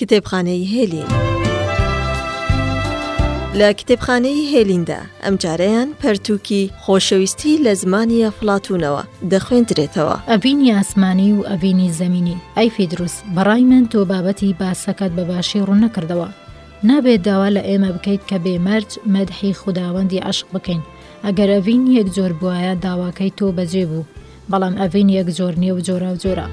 کتێبخانەی هێلین لە کتێبخانەی هێلیندا ئەمجارەیان پەرتووکی خۆشەویستی لە زمانی ئەفلاتونەوە دەخوێندرێتەوە ئەڤینی ئاسمانی و ئەڤینی زەمینی ئەی فیدروس بەڕای من تۆ بابەتی باسەکەت بە باشی ڕوونەکردەوە نابێت داوا لە ئێمە بکەیت کە بێمەرج مەدحی خوداوەندی عشق بکەین ئەگەر ئەڤین یەک جۆر بواە داواکەی تۆ بەجێ بوو بەڵام ئەڤین یەک جۆر نیە و جۆراوجۆرە.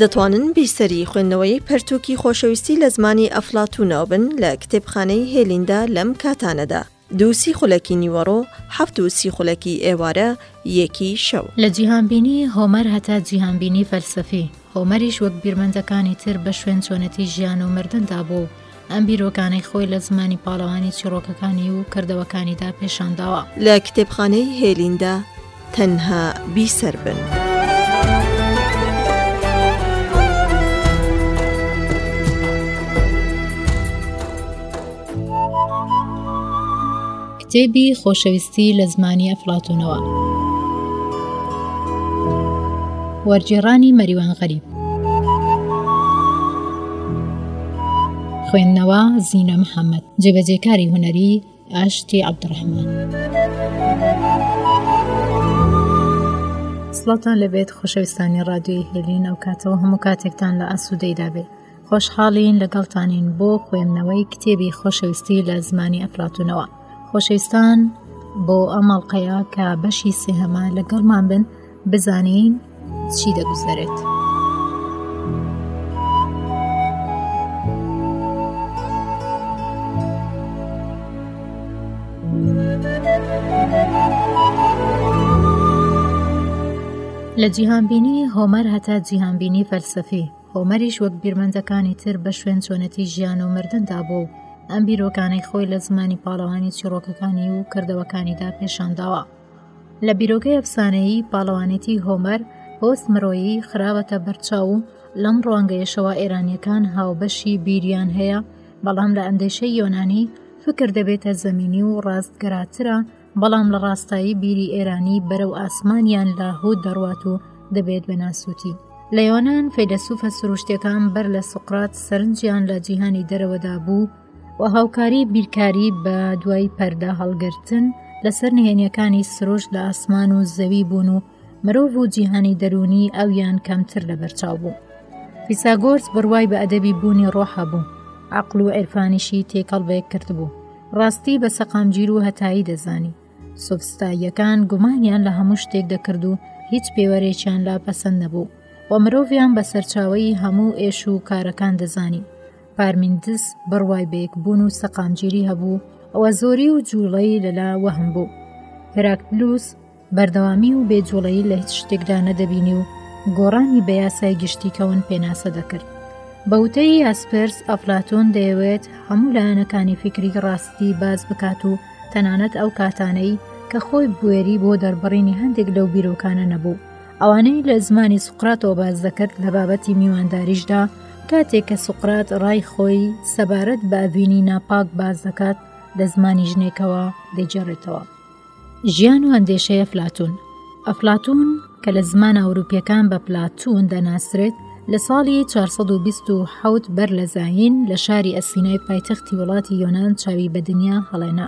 دەتوانن بیرسەری خوێندنەوەی پەرتووکی خۆشەویستی لە زمانی ئەفلاتوونەوە بن لە کتێبخانەی هێلیندا لەم کاتانەدا دوو سی خولەکی نیوەڕۆ حەفت و سی خولەکی ئێوارە یەکی شەو لە جیهانبینی هۆمەر هەتا جیهانبینی فەلسەفی هۆمەریش وەک بیرمەندەکانی تر بە شوێن چۆنەتی ژیان و مردندا بوو ئەم بیرۆکانەی خۆی لە زمانی پاڵەوانی چیڕۆکەکانی و کردەوەکانیدا پێشانداوە لە کتێبخانەی هێلیندا تەنها بیسەر بن. کتێبی خۆشەویستی لە زمانی ئەفڵاتونەوە وەرگێڕانی مەریوان غەریب خوێندنەوە زیینە محەممەد جێبەجێکاری هوەری ئاشتی عبدڕحمان سڵتان لەبێت خۆشەویستانی ڕادیۆی هێلین ئەو کاتەوە هەموو کاتێکتان لە ئاسوودەیدا بێت خۆشحاڵین لەگەڵتانین بۆ خوێندنەوەی کتێبی خۆشەویستی لە زمانی ئەفلاتونەوە خۆشەویستان بۆ ئەم ئەڵلقەیە کە بەشی سێهەمە لەگەڵمان بن بزانین چی دەگوزەرێت. لە جیهانبینی هۆمەر هەتا جیهانبینی فەلسەفی هۆمەریش وەک بیرمەندەکانی تر بە شوێن چۆنێتی ژیان و مردندا بوو و ئەم بیرۆکانەی خۆی لە زمانی پاڵەوانی چیڕۆکەکانی و کردەوەکانیدا پێشانداوە لە بیرۆگەی ئەفسانەیی پاڵەوانێتی هۆمەر هۆس مرۆیی خراوەتە بەرچاو و لەم ڕوانگەیەشەوە ئێرانیەکان هاوبەشی بیریان هەیە بەڵام لە ئەندێشەی یۆنانی فکر دەبێتە زەمینی و ڕاستگەراترە بەڵام لە ڕاستایی بیری ئێرانی بەرەو ئاسمانیان لە هود دەڕوات و دەبێت بە ناسووتی لە یۆنان فەیلەسوفە سروشتەکان بەر لە سوقرات سەرنجیان لە جیهانی دەرەوەدا بوو و هاوکاری بیرکاری بە دوای پەردە هەڵگرتن لەسەر نهێنیەکانی سروش لە ئاسمان و زەوی بوون و مرۆڤ و جیهانی دەروونی ئەویان کەمتر لە بەرچاو بوو. فیساگۆرس بڕوای بە ئەدەبی بوونی ڕۆح هەبوو، عەقڵ و عیرفانیشی تێکەڵ بەیەک کردبوو، ڕاستی بە سەقامگیر و هەتایی دەزانی. سۆفستاییەکان گومانیان لە هەموو شتێک دەکرد و هیچ پێوەرێکیان لا پەسەند نەبوو و مرۆڤیان بە سەرچاوەی هەموو ئێش و کارەکان دەزانی. پارمیندس بڕوای بە یەکبوون و سەقامگیری هەبوو، ئەوە زۆری و جووڵەی لەلا وەهم بوو. هێراکلیوس بەردەوامی و بێجوڵەیی لە هیچ شتێکدا نەدەبینی و گۆڕانی بە یاسای گشتی کەون پێناسە دەکرد بەوتەی یاسپرس ئەفلاتۆن دەیەوێت هەموو لایەنەکانی فیکری ڕاستی باز بکات و تەنانەت ئەو کاتانەی کە خۆی بوێری بۆ دەربڕینی هەندێک لەو بیرۆکانە نەبوو ئەوانەی لە زمانی سوقراتەوە باز دەکرد لە بابەتی میوانداریشدا کاتێک کە سوقرات ڕای خۆی سەبارەت بە ئەڤینی ناپاک باز دەکات لە زمانی ژنێکەوە دەیجێڕێتەوە ژیان و ئەندێشەی ئەفلاتوون ئەفلاتوون کە لە زمانە ئەوروپیەکان بە پلاتوون دەناسرێت لە ساڵی 427 بەر لە زایین لە شاری ئەسینای پایتەختی وڵاتی یۆناان چاوی بە دنیا هەڵێنا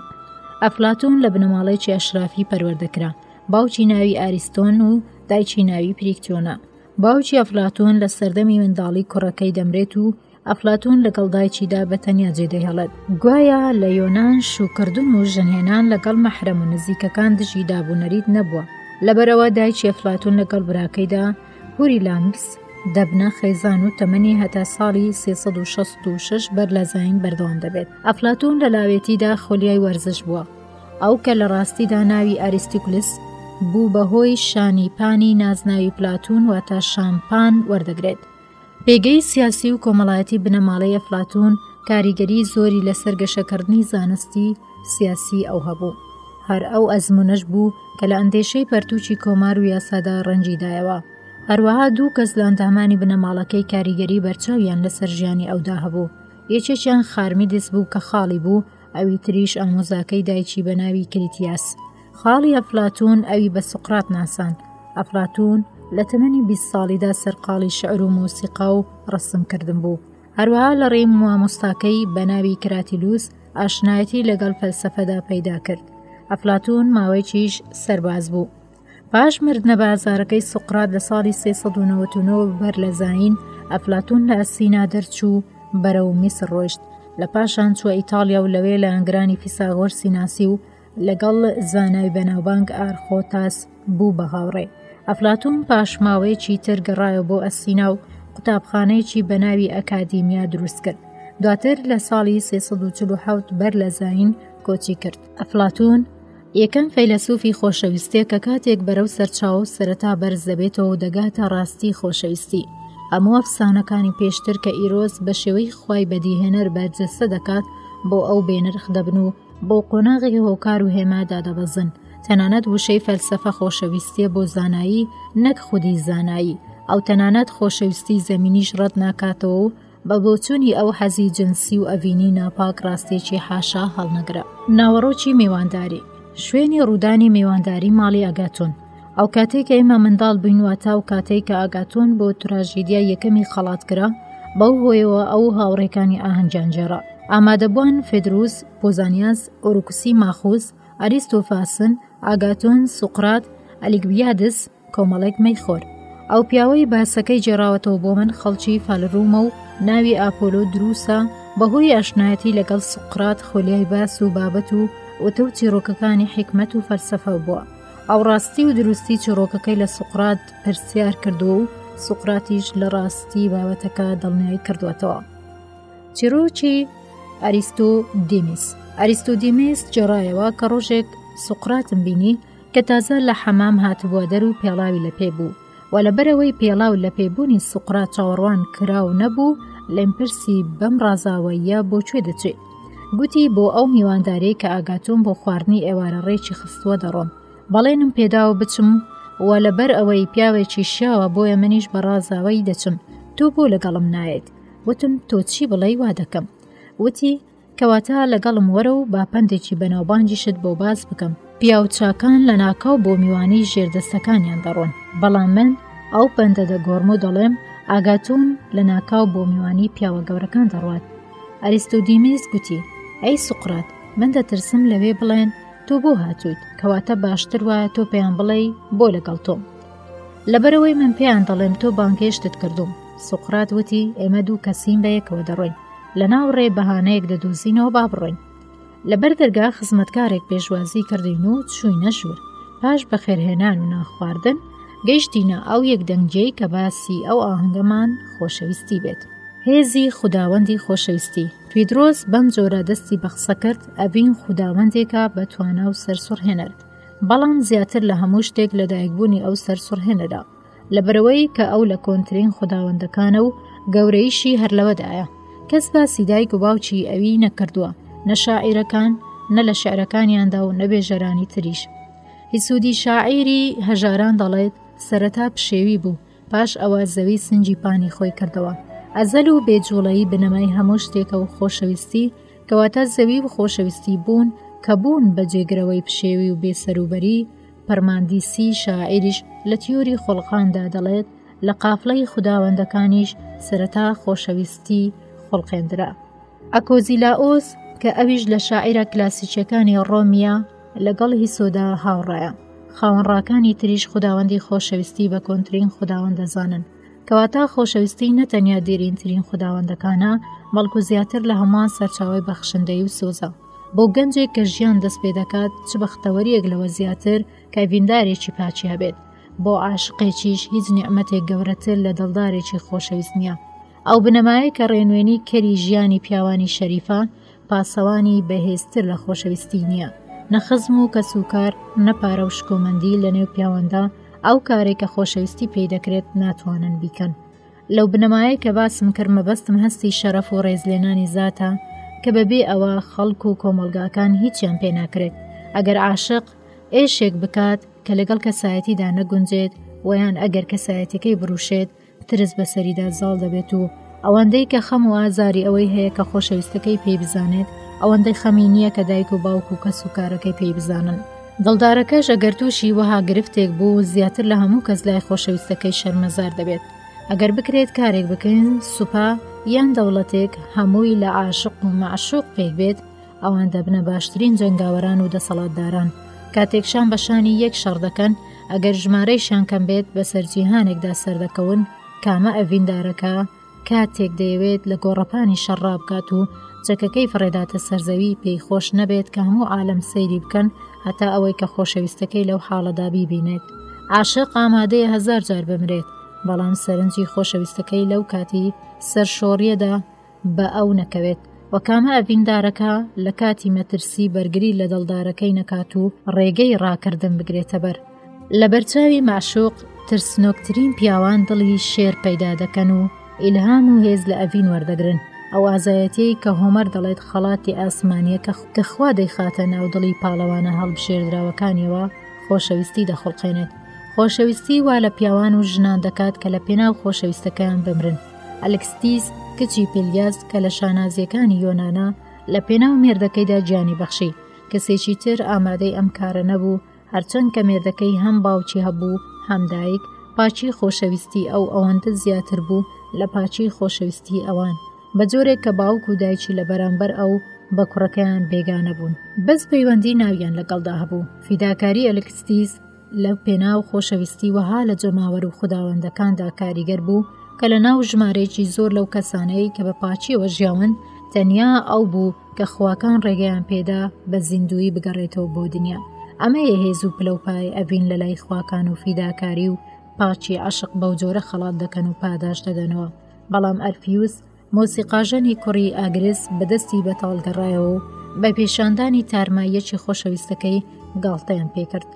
ئەفلاتوون لە بنەماڵێکی ئەشرافی پەروەردەکرا باوکی ناوی ئاریستۆن و دایکی ناوی پریکتۆنا باوکی ئەفلاتوون لە سەردەمی منداڵی کوڕەکەی دەمرێت و ئەفلاتون لەگەڵ دایکیدا بە تەنیا جێدەهێڵێت گوایە لە یۆناان شوکردن و ژنهێنان لەگەڵ مەحرەم و نزیکەکان دژی دابوونەریت نەبووە لەبەرەوە دایکی ئەفلاتون لەگەڵ براکەیدا هوری لامس دەبنە خێزان و تەمەنی هەتا ساڵی 366 بەر لە زین بەردەوام دەبێت ئەفلاتون لە لاوێتیدا خۆلیای وەرزش بووە ئەو کە لە ڕاستیدا ناوی ئاریستیکلس بوو بەهۆی شانی پانی نازناوی پلاتون واتە شامپان وەردەگرێت پێگەی سیاسی و کۆمەڵایەتی بنەماڵەی ئەفلاتوون کاریگەری زۆری لەسەر گەشەکردنی زانستی سیاسی ئەو هەبوو هەر ئەو ئەزمونەش بوو کە لە ئەندێشەی پەرتوچی کۆمار و یاسادا ڕەنجیدایەوە هەروەها دوو کەس لە ئەندامانی بنەماڵەکەی کاریگەری بەرچاویان لەسەر ژیانی ئەودا هەبوو یەکێکیان خارمی دیس بوو کە خاڵی بوو ئەوی تریش ئامۆزاکەی دایکی بە ناوی کریتیاس خاڵی ئەفلاتون ئەوی بە سوقرات ناسان ئەفلاتون لە تەمەنی بی ساڵیدا سەرقاڵی شعر و مۆسیقا و ڕسم کردن بوو هەروەها لە ڕێی موامۆستاکەی بە ناوی کراتیلوس ئاشنایەتی لەگەڵ فەلسفەدا پەیدا کرد ئەفلاتون ماوەیکیش سەرباز بوو پاش مردنە بە ئازارەکەی سوقرات لە ساڵی سێ سەد و نەوەت و نۆ بەر لە زایین، ئەفلاتوون لە ئەسینا دەرچوو و بەرەو میسر ڕۆیشت، لە پاشان چووە ئیتاڵیا و لەوێ لایەنگرانی فیساغۆرسی ناسی و لەگەڵ زانای بەناوبانگ ئارخۆتاس بوو بە هاوڕێ. ئەفلاتوون پاش ماوەیەکی تر گەڕایەوە بۆ ئەسینا و قوتابخانەیەکی بە ناوی ئەکادیمیا دروست کرد. دواتر لە ساڵی سێ سەد و چل و حەوت بەر لە زایین کۆچی کرد. ئەفلاتوون یەکەم فەیلەسوفی خۆشەویستێ کە کاتێک بەرەو سەرچاوە و سەرەتا بەرز دەبێتەوە و دەگاتە ڕاستی خۆشەویستی هەموو ئەفسانەکانی پێشتر کە ئیرۆس بە شێوەی خوای بەدیهێنەر بەرجەستە دەکات بۆ ئەو بێنرخ دەبن و بۆ قۆناغی هۆکار و هێما دادەبەزن تەنانەت وشەی فەلسەفە خۆشەویستیە بۆ زانایی نەک خودی زانایی ئەو تەنانەت خۆشەویستی زەمینیش ڕەت ناکاتەوە و بە بۆچوونی ئەو حەزی جنسی و ئەڤینی ناپاک ڕاستێکی حاشا هەڵنەگرە ناوەڕۆکی میوانداری شوێنی ڕوودانی میوانداری ماڵی ئەگاتۆن ئەو کاتێک کە ئێمە منداڵ بووین واتا و کاتێک کە ئاگاتۆن بۆ تراژیدیا یەکەمی خەڵات کرا بەو هۆیەوە ئەو هاوڕێکانی ئاهەنگیانجێڕا ئامادەبووان فدروس پۆزانیاز ئۆروکسی ماخوز ئەریستۆفاسن ئاگاتۆن سوقرات ئەلیگبیادس کۆمەڵێک مەیخۆر ئەو پیاوەی باسەکەی جێراوەتەوە بۆ من خەڵکی فالرومە و ناوی ئاپۆلۆ دروسە بەهۆی ئاشنایەتی لەگەڵ سوقرات خۆلیای باس و بابەت و وتە و چیرۆکەکانی حکمت و فەرسەفە بووە ئەو ڕاستی و دروستی چیرۆکەکەی لە سوقرات پرسیار کردو و سوقراتیش لە ڕاستی بابەتەکە دڵنیایی کردوێتەوە چیرۆکی ئەریستۆ دیمیس ئەریستۆ دیمیس جێڕایەوە کە ڕۆژێک سوقراتم بینی کە تازە لە حەمام هاتبووە دەر و پێڵاوی لە پێ بوو و لەبەرەوەی پێڵاو لە پێبوونی سوقرا چاوەڕوان کراو نەبوو لێم پرسی بەم ڕازاوەیە بۆ کوێ دەچێ گوتی بۆ ئەو میواندارەی کە ئاگاتۆم بۆ خواردنی ئێوارە ڕێکی خستووە دەڕۆم بەڵێنم پێدا و بچم و لەبەر ئەوەی پیاوێکی شیاوە بۆیە منیش بە ڕازاوەی دەچم تۆ بۆ لەگەڵم نایەت وتم تۆ چی بڵێی وا دەکەم وتی کەواتە لەگەڵم وەرە و با پەندێکی بەناوبانگیشت بۆ باس بکەم. پیاوچاکان لە ناکاو بۆ میوانی ژێردەستەکانیان دەڕۆن، بەڵام من ئەو پەندە دەگۆڕم و دەڵێم، ئاگاتون لە ناکاو بۆ میوانی پیاوە گەورەکان دەڕوات. ئەریستودیمیس گوتی، ئەی سوقرات، من دەترسم لەوێ بڵێن، تۆ بۆ هاتوویت، کەواتە باشتر وایە تۆ پێیان بڵێی بۆ لەگەڵ تۆم. لەبەرەوەی من پێیان دەڵێم تۆ بانگهێشتت کردووم. سوقرات وتی، ئێمە دوو کەسین بەیەکەوە دەڕۆین. لە ناو ڕێ بەهانەیەک دەدۆزینەوە با بڕۆین لەبەر دەرگا خزمەتکارێک پێشوازی کردین و چوینە ژوور پاش بەخێرهێنان و ناخواردن گەیشتینە ئەو یەک دەنگیەی کە باسی ئەو ئاهنگەمان خۆشەویستی بێت هێزی خوداوەندی خۆشەویستی پیدرۆس بەم جۆرە دەستی بە قسە کرد ئەبین خوداوەندێکە بە توانا و سەرسوڕهێنەر بەڵام زیاتر لە هەموو شتێک لەدایکبوونی ئەو سەرسوڕهێنەرە لەبەرئەوەی کە ئەو لە کۆنترین خوداوەندەکانە و گەورەیشی هەر لەوەدایە کەس باسی دایک و باوکی ئەوی نەکردووە نە شاعیرەکان نە لە شعرەکانیاندا و نەبێژەرانی تریش هیسوودی شاعیری هەژاران دەڵێت سەرەتا پشێوی بوو پاش ئەوە زەوی سنجی پانی خۆی کردەوە ئەزەل و بێجوڵەی بنەمای هەموو شتێکە و خۆشەویستی کەواتە زەوی و خۆشەویستی بوون کە بوون بە جێگرەوەی پشێوی و بێسەروبەری پەرماندیسی شاعیریش لە تیۆری خۆڵقاندا دەڵێت لە قافڵەی خوداوەندەکانیش سەرەتا خۆشەویستی خۆڵقێندرا ئەکۆزیلاۆس کە ئەویش لە شاعیرە کلاسیچەکانی ڕۆمیە لەگەڵ هی سۆدا هاوڕایە خاوەنڕاکانی تریش خوداوەندی خۆشەویستی بە کۆنترین خودداوەند دەزانن کەواتە خۆشەویستی نەتەنیا دێرینترین خودداوەندەکانە بەڵکو زیاتر لە هەمووان سەرچاوی بەخشندەی و سۆزە. بۆ گەنجێک کە ژیان دەست پێ دەکات چ بەختەوەریەک لەوە زیاتر کە ئەڤیندارێکی پاکیا بێت بۆ عاشقێکیش هیچ نیعممەتێک گەورەتر لە دڵدارێکی خۆشەویست نییە ئەو بنەمایە کە ڕێنوێنی کەری ژیانی پیاوانی شەریفە پاسەوانی بەهێزتر لە خۆشەویستی نییە نەخزم و کەس و کار نەپارە و شکۆمەندی لە نێو پیاوەندا ئەو کارێک کە خۆشەویستی پێی دەکرێت ناتوانن بیکەن لەو بنەمایەی کە باسم کرد مەبەستم هەستی شەرەف و ڕێزلێنانی زاتە کە بەبێ ئەوە خەڵک و کۆمەڵگاکان هیچیان پێ ناکرێت ئەگەر عاشق ئێشێک بکات کە لەگەڵ کەسایەتیدا نەگونجێت ویان ئەگەر کەسایەتەکەی بروشێت ترس بەسەریدا زاڵ دەبێت و ئەوەندەی کە خەم و ئازاری ئەوەی هەیە کە خۆشەویستەکەی پێی بزانێت ئەوەندەی خەمی نییە کە دایک و باوک و کەس و کارەکەی پێی بزانن. دڵدارەکەش ئەگەر تووشی وەها گرفتێک بوو زیاتر لە هەموو کەس لای خۆشەویستەکەی شەرمەزار دەبێت ئەگەر بکرێت کارێک بکەین سوپا یان دەوڵەتێک هەمووی لە عاشق و معشوق پێک بێت ئەوان دەبنە باشترین جەنگاوەران و دەسەڵاتداران کاتێک شان بە شانی یەک شەڕ دەکەن ئەگەر ژمارەی شان کەم بێت بەسەر جیهانێکدا سەردەکەون کامە ئەڤیندارەکە کاتێک دەیەوێت لە گۆڕەپانی شەڕ ڕابکات و چەکەکەی فڕێداتە سەرزەوی پێی خۆش نەبێت کە هەموو عالم سەیری بکەن هەتا ئەوەی کە خۆشەویستەکەی لەو حاڵەدا بیبینێت عاشق ئامادەیە هزار جار بمرێت بەڵام سەرنجی خۆشەویستەکەی لەو کاتی سەر شۆڕیەدا بە ئەو نەکەوێت وەکامە ئەڤیندارەکە لە کاتی مەترسی بەرگری لە دڵدارەکەی نەکات و ڕێگەی ڕاکردن بگرێتە بەر لە بەرچاوی مەعشوق ترسنۆکترین پیاوان دڵی شێر پەیدا دەکەن و ئیلهام و هێز لە ئەڤین وەردەگرن ئەو ئازایەتیەی کە هۆمەر دەڵێت خەڵاتی ئاسمانیە کە کە خوا دەیخاتە ناو دڵی پاڵەوانە هەڵبژێردراوەکانیەوە خۆشەویستی دەخڵقێنێت خۆشەویستی وا لە پیاوان و ژنان دەکات کە لە پێناو خۆشەویستەکەیان بمرن ئەلکستیز کچی پلیاز کە لە شانازیەکانی یۆنانا لە پێناو مێردەکەیدا گیانی بەخشی کەسێکی تر ئامادەی ئەم کارە نەبوو هەرچەند کە مێردەکەی هەم باوکی هەبوو هەم دایک، پاکی خۆشەویستی ئەو ئەوەندە زیاتر بوو لە پاکی خۆشەویستی ئەوان، بە جۆرێک کە باوک و دایکی لە بەرامبەر ئەو بە کوڕەکەیان بێگانە بوون. بەس پەیوەندی ناویان لەگەڵدا هەبوو. فیداکاری ئەلکستیس لە پێناو خۆشەویستی وەها لە جەماوەر و خوداوەندەکاندا کاریگەر بوو کە لەناو ژمارەیەکی زۆر لەو کەسانەی کە بە پاکییەوە ژیاون، تەنیا ئەو بوو، کە خواکان ڕێگەیان پێدا بە زیندووی بگەڕێتەوە بۆ دنیا ئەمەیە هێز و پلەپای ئەڤین لە لای خواکان و فیداکاری و پاچی عشق بەو جۆرە خەڵات دەکەن و پاداش دەدەنەوە بەڵام ئەرفیوس مۆسیقاژەنی کوڕی ئاگرس بەدەستی بەتاڵگەڕایەوە و بە پێشاندانی تارماییەکی خۆشەویستەکەی گاڵتەیان پێکرد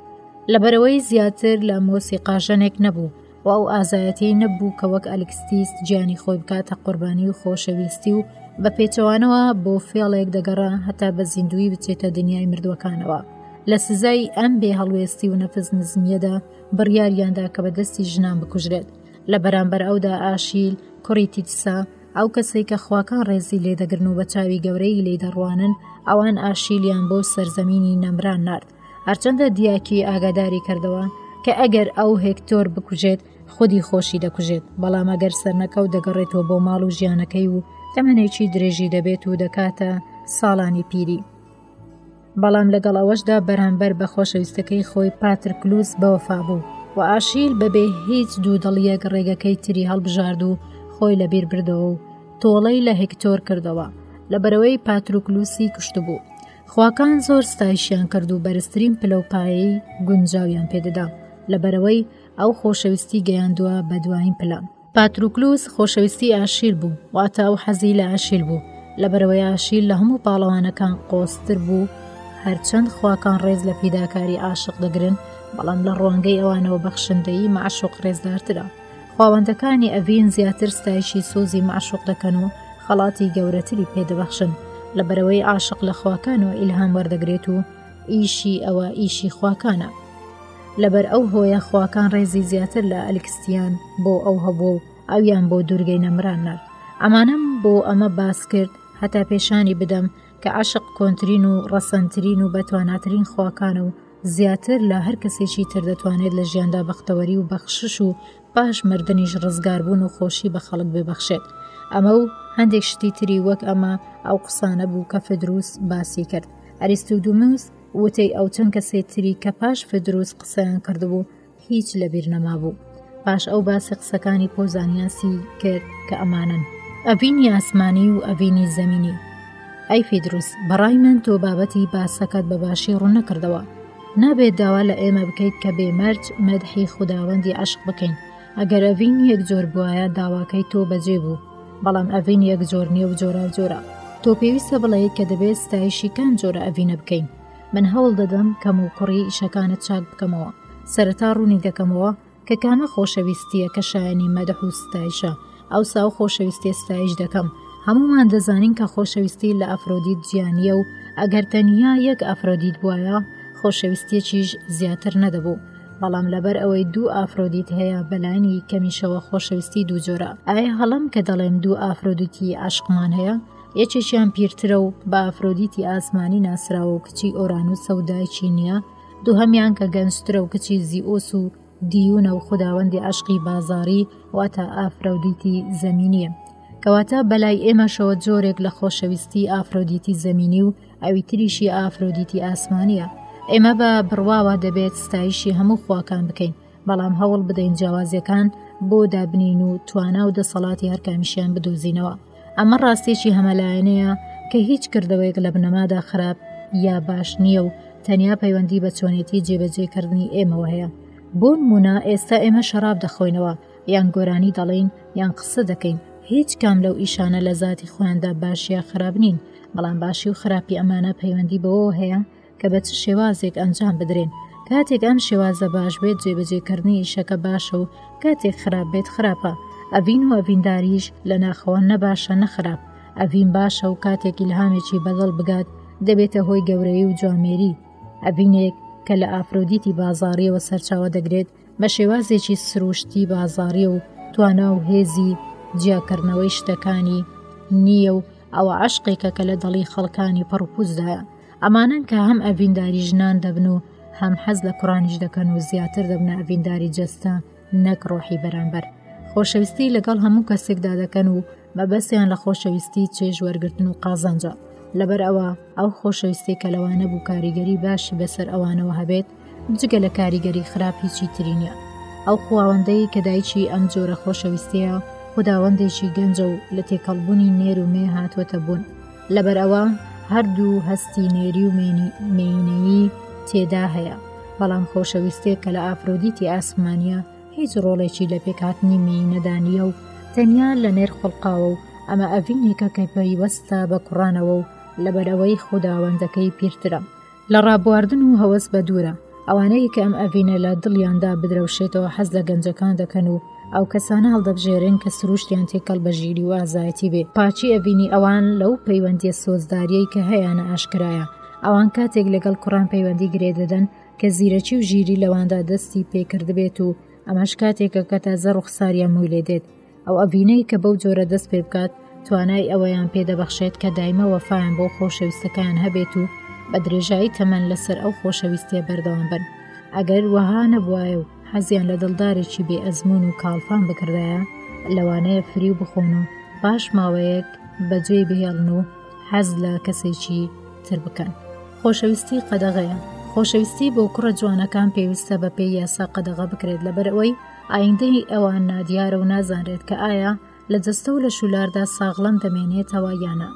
لەبەرەوەی زیاتر لە مۆسیقاژەنێک نەبوو و ئەو ئازایەتیەی نەببوو کە وەک ئەلکستیس گیانی خۆی بکاتە قوربانی و خۆشەویستی و بە پێچەوانەوە بۆ فێڵێک دەگەڕا هەتا بە زیندوی بچێتە دنیای مردووەکانەوە لە سزای ئەم بێ هەڵوێستی و نەفز نزمیەدا بڕیاریاندا کە بە دەستی ژنان بکوژرێت لە بەرامبەر ئەودا ئاشیل کوڕی تیتسا ئەو کەسەی کە خواکان ڕێزی لێدەگرن و بە چاوی گەورەی لی دەڕوانن ئەوان ئاشیلیان بۆ سەرزەمینی نەمران نارد هەرچەندە دیاکی ئاگاداری کردەوە کە ئەگەر ئەو هێکتۆر بکوژێت خودی خۆشی دەکوژێت بەڵام ئەگەر سەرنەکەوت دەگەڕێتەوە بۆ ماڵ و ژیانەکەی و تەمەێکی درێژی دەبێت و دەکاتە ساڵانی پیری بەڵام لەگەڵ ئەوەشدا بەرامبەر بە خۆشەویستەکەی خۆی پاتر کلوس بەوەفا بوو و ئاشیل بەبێ هیچ دوو دڵیەک ڕێگەکەی تری هەڵبژارد و خۆی لەبیر بردەوە و تۆڵەی لە هکتۆر کردەوە لە بەرەوەی پاتروکلوسی کوشتبوو خواکان زۆر ستایشیان کرد و بەرزترین پلە و پایەی گونجاویان پێدەدا لەبەرەوەی ئەو خۆشەویستی گەیاندووە بە دوایین پلە پاتروکلوس خۆشەویستی ئاشیل بوو واتە ئەو حەزی لە ئاشیل بوو لەبەرەوەی ئاشیل لە هەموو پاڵەوانەکان قۆستر بوو هەرچەند خواکان ڕێز لە پیداکاری عاشق دەگرن بەڵام لە ڕوانگەی ئەوانەوە بەخشندەیی مەعشوق ڕێزدارترە خواوەندەکانی ئەڤین زیاتر ستایشی سۆزی معشوق دەکەن و خەڵاتی گەورەتری پێدەبەخشن لەبەرەوەی عاشق لە خواکان و ئیلهام وەردەگرێت و ئیشی ئەوە ئیشی خواکانە لەبەر ئەو هۆیە خواکان ڕێزی زیاتر لە ئەلکسیان بۆ ئەو هەبوو و ئەویان بۆ دوورگەی نەمران نرد ئەمانم بۆ ئەمە باس کرد هەتا پێشانی بدەم کە عاشق کۆنترین و ڕەسەنترین و بەتواناترین خواکانە و زیاتر لە هەر کەسێکی تر دەتوانێت لە ژیاندا بەختەوەری و بەخشش و پاش مردنیش ڕزگاربوون و خۆشی بە خەڵک ببەخشێت ئەمە و هەندێک شتی تری وەک ئەمە ئەو قسانە بوو کە فدروس باسی کرد ئەریستودوموس وتەی ئەو چەند کەسێ تری کە پاش فدروس قسەیان کردبوو هیچ لەبیر نەمابوو پاش ئەو باسی قسەکانی پۆزانیاسی کرد کە ئەمانن ئەڤینی ئاسمانی و ئەڤینی زەمینی ئەی فیدروس بەڕای من تۆ بابەتی باسەکەت بەباشی ڕوونەکردەوە نابێت داوا لە ئێمە بکەیت کە بێمەرج مەدحی خودداوەندی عشق بکەین ئەگەر ئەڤین یەک جۆر بواە داواکەی تۆ بەجێ بوو بەڵام ئەڤین یەک جۆر نیە و جۆرا جۆرە تۆ پێویستە بڵێیت کە دەبێت ستایشی کام جۆرە ئەڤینە بکەین من هەوڵ دەدەم کەم و کوڕی ئیشەکانت چاک بکەمەوە سەرەتا ڕوونی دەکەمەوە کە کامە خۆشەویستیە کە شایانی مەدەح و ستایشە ئەو ساو خۆشەویستێ ستایش دەکەم هەمومان دەزانین کە خۆشەویستی لە ئەفرۆدیت جیانیە و ئەگەر تەنیا یەک ئەفرۆدیت بواە خۆشەویستیەکیش زیاتر نەدەبوو بەڵام لەبەر ئەوەی دوو ئافرۆدیت هەیە بەلانی کەمیشەوە خۆشەویستی دوو جۆرە ئایا هەڵم کە دەڵێم دوو ئافرۆدیتی عشقمان هەیە یەکێکیان پیرترە و بە ئەفرۆدیتی ئاسمانی ناسراوە و کچی ئۆرانوسە و دایکی نییە دووهەمیان کە گەنجترە و کچی زیئۆس و دیونە و خوداوەندی عشقی بازاری واتە ئافرەودیتی زەمینیە کەواتە بەلای ئێمەشەوە جۆرێک لە خۆشەویستی ئافرۆدیتی زەمینی و ئەوی تریشی ئافرۆدیتی ئاسمانیە ئێمە بە بڕواوە دەبێت ستایشی هەموو خواکان بکەین بەڵام هەوڵ بدەین جیاوازیەکان بۆ دابنین و توانا و دەسەڵاتی هەرکامیشیان بدۆزینەوە ئەمە ڕاستێکی هەمەلایەنەیە کە هیچ کردەوەیەک لە بنەمادا خراپ یا باش نییە و تەنیا پەیوەندی بە چۆنێتی جێبەجێکردنی ئێمەوە هەیە بۆ نمونە ئێستا ئێمە شەراب دەخۆینەوە یان گۆرانی دەڵین یان قسە دەکەین هیچ کام لەو ئیشانە لە ذاتی خۆیاندا باشیا خراپ نین بەڵام باشی و خراپی ئەمانە پەیوەندی بەوە هەیە کە بە چ شێوازێک ئەنجام بدرێن کاتێک ئەم شێوازە باش بێت جێبەجێکردنی ئیشەکە باشە و کاتێک خراپ بێت خراپە ئەڤین و ئەڤینداریش لە ناخەوە نەباشە نەخراپ ئەڤین باشە و کاتێکی لەهامێکی بەدڵ بگات دەبێتە هۆی گەورەی و جوامێری ئەڤینێک کە لە ئافرۆدیتی بازاڕیەوە سەرچاوە دەگرێت بە شێوازێکی سروشتی بازاڕی و توانا و هێزی جیاکردنەوەی شتەکانی نییە و ئەوە عشقێکە کە لە دڵی خەڵکانی پڕپوزدایە ئەمانن کە هەم ئەڤینداری ژنان دەبن و هەم حەز لە کوڕانیش دەکەن و زیاتر دەبنە ئەڤینداری جەستە نەک ڕۆحی بەرامبەر خۆشەویستی لەگەڵ هەموو کەسێکدا دەکەن و مەبەستیان لە خۆشەویستی چێژ وەرگرتن و قازانجە لەبەر ئەوە ئەو خۆشەویستی کە لەوانە بوو کاریگەری باشی بەسەر ئەوانەوە هەبێت جگە لە کاریگەری خراپ هیچی ترینە ئەو خواوەندەی کە دایکی ئەم جۆرە خۆشەویستەیە خداوەندێکی گەنجە و لە تێکەڵبوونی نێر و مێ هاتووەتە بوون لەبەر ئەوە هەردوو هەستی نێری و مێینەیی تێدا هەیە بەڵام خۆشەویستێک کە لە ئافرۆدیتی ئاسمانە هیچ ڕۆڵێکی لە پێکهاتنی مێینەدا نییە و تەنیا لە نێر خوڵقاوە و ئەمە ئەڤینێکە کە پەیوەستە بە کوڕانەوە و لەبەرەوەی خوداوەندەکەی پیرترە لە ڕابواردن و هەوەس بە دوورە ئەوانەیە کە ئەم ئەڤینە لە دڵیاندا بدرەوشێتەوە حەز لە گەنجەکان دەکەن و ئەو کەسانە هەڵدەبژێرن کە سروشتیان تێکەڵ بە ژیری و ئازایەتی بێ پاچی ئەڤینی ئەوان لەو پەیوەندیە سۆزداریەی کە هەیانە ئاشکرایە ئەوان کاتێک لەگەڵ کوڕان پەیوەندی گرێ دەدەن کە زیرەکی و ژیری لەواندا دەستی پێکردبێت و ئەمەش کاتێکە کە تازە ڕوخساریان مووی لێ دێت ئەو ئەڤینەی کە بەو جۆرە دەست پێ بکات توانای ئەوەیان پێدەبەخشێت کە دایمە وەفاان بۆ خۆشەویستەکان هەبێت و بە درێژایی تەمەەن لەسەر ئەو خۆشەویستیە بەردەوام بن ئەگەر وەها نەبواە و حەزیان لە دڵدارێکی بێ ئەزمون و کاڵفان بکردایە لەوانەیە فریو بخۆن و پاش ماوەیەک بەجێی بهێڵن و حەز لە کەسێکی تر بکەن. خۆشەویستی قەدەغەیە خۆشەویستی بۆ کوڕە جوانەکان پێویستە بە پێی یاسا قەدەغە بکرێت لەبەر ئەوەی ئایندەی ئەوان نادیارە و نازانرێت کە ئایا لە جەستە و لە شولاردا ساغڵەم دەمێنێتەوە یانە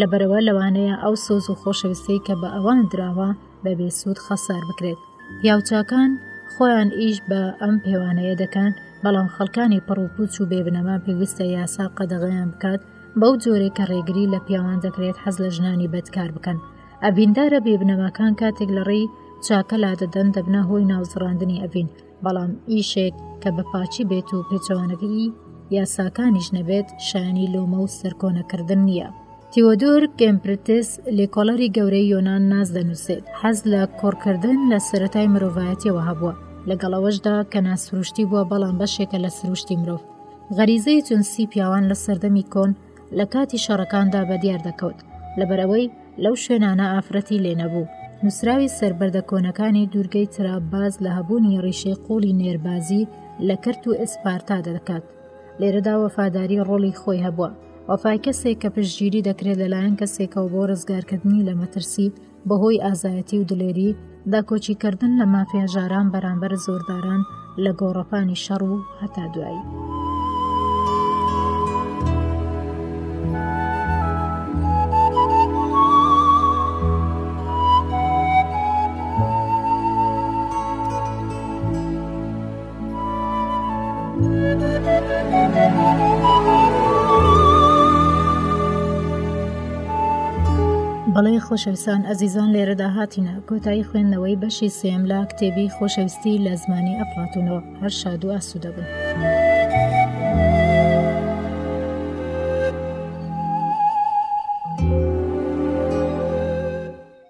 لەبەرەوە لەوانەیە ئەو سۆز و خۆشەویستەی کە بە ئەوان دراوە بە بێسوود خەسار بکرێت پیاوچاکان خۆیان ئیش بە ئەم پێوانەیە دەکەن بەڵام خەڵکانی پڕوپوچ و بێبنەما پێویستە یاسا قەدەغیان بکات بەو جۆرێک کە ڕێگری لە پیاوان دەکرێت حەز لە ژنانی بەدکار بکەن ئەڤیندارە بێبنەماکان کاتێک لە ڕێی چاکە لادەدەن دەبنە هۆی ناوزڕاندنی ئەڤین بەڵام ئیشێک کە بە پاچی بێت و پێچەوانەکەی یاساکانیش نەبێت شایانی لۆمە و سەرکۆنەکردن نییە. تیۆدۆر گەمپرتس لێکۆڵەری گەورەی یۆناان ناز دەنووسێت حەز لە کۆڕکردن لە سەتای مرۆڤایەتەوە هەبووە لەگەڵەوەشدا کە ناسروشتی بووە بەڵام بەشێکە لە سروشتی مرۆڤ غەریزەی جنسی پیاوان لە سەردەمی کۆن لە کاتی شەڕەکاندا بەدیار دەکەوت لەبەرئەوەی لەو شوێنانە ئافرەتی لێ نەبوو نووسراوی سربەردە کۆنەکانی دوورگەی ترا باز لە هەبوونی ڕیشەی قوڵی نێربازی لە کەرت و ئسپارتا دەکات لێرەدا وەفاداری ڕۆڵی خۆی هەبووە وەفای کەسێک کە پشتگیری دەکرێت لەلایەن کەسێکەوە بۆ ڕزگارکردنی لە مەترسی بەهۆی ئازایەتی و دلێری داکۆچیکردن لە مافی هەژاران بەرامبەر زۆرداران لە گۆڕەپانی شەڕ و هەتا دوایی. بەڵێ خۆشەویستان ئەزیزان لێرەدا هاتینە کۆتایی خوێندنەوەی بەشی سێم لە کتێبی خۆشەویستی لە زمانی ئەفلاتونەوە هەر شاد و ئاسوودە بن.